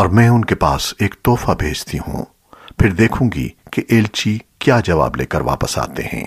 اور میں ان کے پاس ایک تحفہ بھیجتی ہوں۔ پھر دیکھوں گی کہ ایلچی کیا جواب لے کر واپس آتے ہیں۔